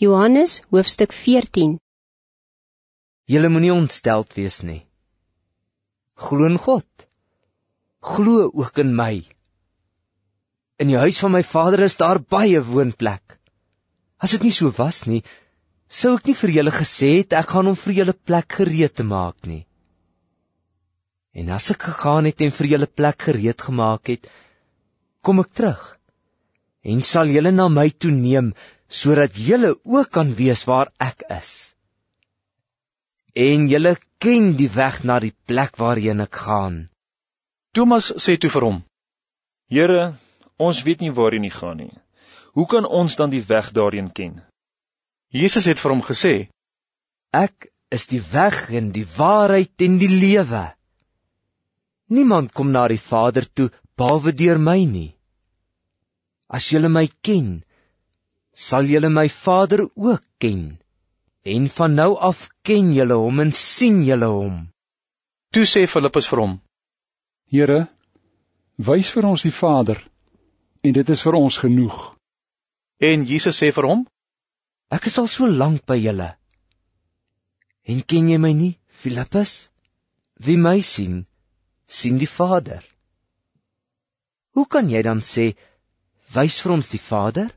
Johannes hoofstuk 14 Julle moenie ontsteld wees nie. Glo in God. Glo ook in my. In die huis van my Vader is daar baie woonplek. As dit nie so was nie, sou ek nie vir julle gesê het ek gaan om vir julle plek gereed te maak nie. En as ek gegaan het en vir julle plek gereed gemaak het, kom ek terug en sal julle na my toe neem sodat julle ook kan weet waar ek is. En julle ken die weg na die plek waarheen ek gaan. Thomas sê toe vir hom: Here, ons weet nie waarheen jy gaan nie. Hoe kan ons dan die weg daarheen ken? Jesus het vir hom gesê: Ek is die weg en die waarheid en die lewe. Niemand kom na die Vader toe behalwe deur my nie. As julle my ken, sal julle my Vader ook ken. En van nou af ken julle hom en sien julle hom. Toe sê Filippus vir hom: Here, wys vir ons die Vader, en dit is vir ons genoeg. En Jesus sê vir hom: Ek is al so lank by julle. En ken jy my nie, Filippus? Wie my sien, sien die Vader. Hoe kan jy dan sê, wys vir ons die Vader?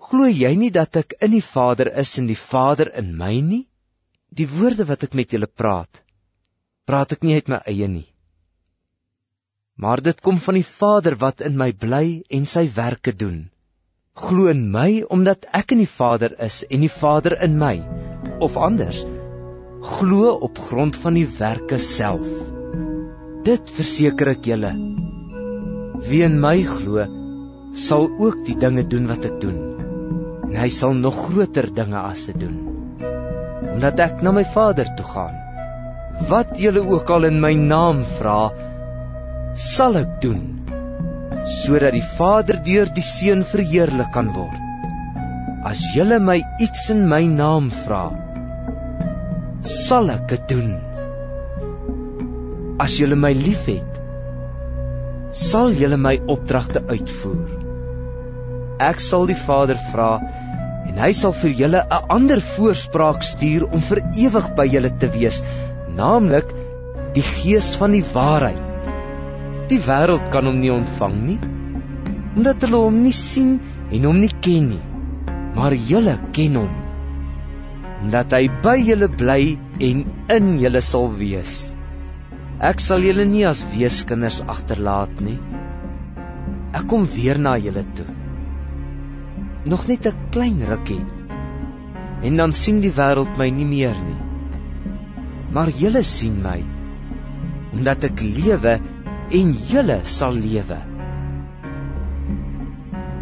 Glo jy nie dat ek in die Vader is en die Vader in my nie? Die woorde wat ek met julle praat, praat ek nie uit my eie nie. Maar dit kom van die Vader wat in my bly en sy werke doen. Glo in my omdat ek in die Vader is en die Vader in my. Of anders, glo op grond van die werke self. Dit verseker ek julle. Wie in my glo, sal ook die dinge doen wat ek doen en hy sal nog groter dinge as dit doen. Omdat ek na my Vader toe gaan. Wat julle ook al in my naam vra, sal ek doen sodat die Vader deur die Seun verheerlik kan word. As julle my iets in my naam vra, sal ek dit doen. As julle my liefhet, sal julle my opdragte uitvoer. Ek sal die Vader vra en hy sal vir julle 'n ander voorspraak stuur om vir ewig by julle te wees, naamlik die Gees van die waarheid. Die wêreld kan hom nie ontvang nie, omdat hulle hom nie sien en hom nie ken nie. Maar julle ken hom, omdat hy by julle bly en in julle sal wees. Ek sal julle nie as weeskinders agterlaat nie. Ek kom weer na julle toe nog net 'n klein rukkie. En dan sien die wêreld my nie meer nie. Maar julle sien my omdat ek lewe en julle sal lewe.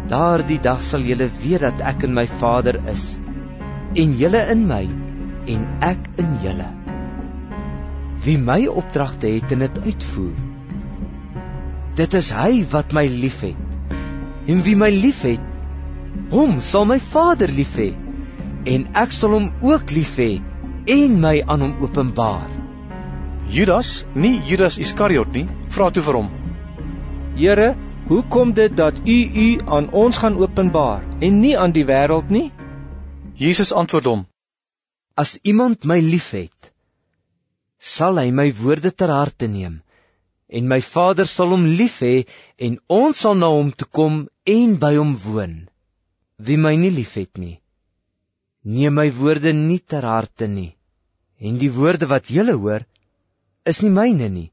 Daardie dag sal julle weet dat ek in my Vader is en julle in my en ek in julle. Wie my opdragte het en dit uitvoer. Dit is hy wat my liefhet. En wie my liefhet, Hom sal my Vader lief hê en ek sal hom ook lief hê en my aan hom openbaar. Judas, nie Judas Iskariot nie, vra toe vir hom: Here, hoe kom dit dat U U aan ons gaan openbaar en nie aan die wêreld nie? Jesus antwoord hom: As iemand my liefhet, sal hy my woorde ter harte neem en my Vader sal hom lief hê en ons sal na hom toe kom en by hom woon wie my nie liefhet nie, neem my woorde nie ter harte nie. En die woorde wat julle hoor, is nie myne nie,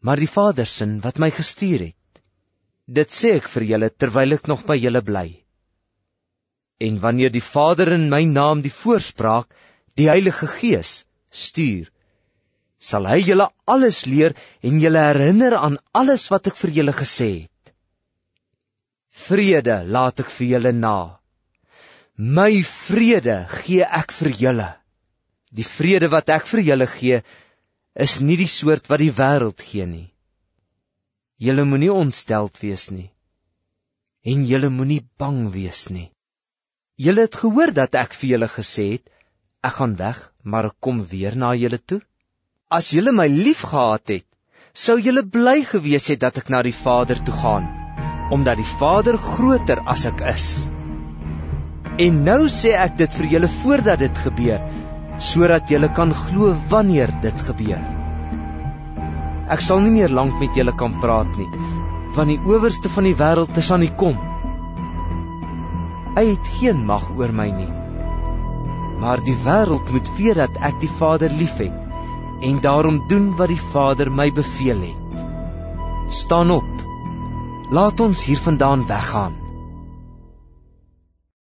maar die Vader se wat my gestuur het. Dit sê ek vir julle terwyl ek nog by julle bly. En wanneer die Vader in my naam die voorspraak, die Heilige Gees, stuur, sal hy julle alles leer en julle herinner aan alles wat ek vir julle gesê het. Vrede laat ek vir julle na. My vrede gee ek vir julle. Die vrede wat ek vir julle gee, is nie die soort wat die wêreld gee nie. Julle moenie ontsteld wees nie. En julle moenie bang wees nie. Julle het gehoor dat ek vir julle gesê het, ek gaan weg, maar ek kom weer na julle toe. As julle my liefgehad het, sou julle bly gewees het dat ek na die Vader toe gaan omdat die Vader groter as ek is. En nou sê ek dit vir julle voordat dit gebeur, sodat julle kan glo wanneer dit gebeur. Ek sal nie meer lank met julle kan praat nie, want die owerste van die wêreld is aan die kom. Hy het geen mag oor my nie. Maar die wêreld moet weet dat ek die Vader liefhet en daarom doen wat die Vader my beveel het. Staan op. Laat ons hiervandaan weggaan.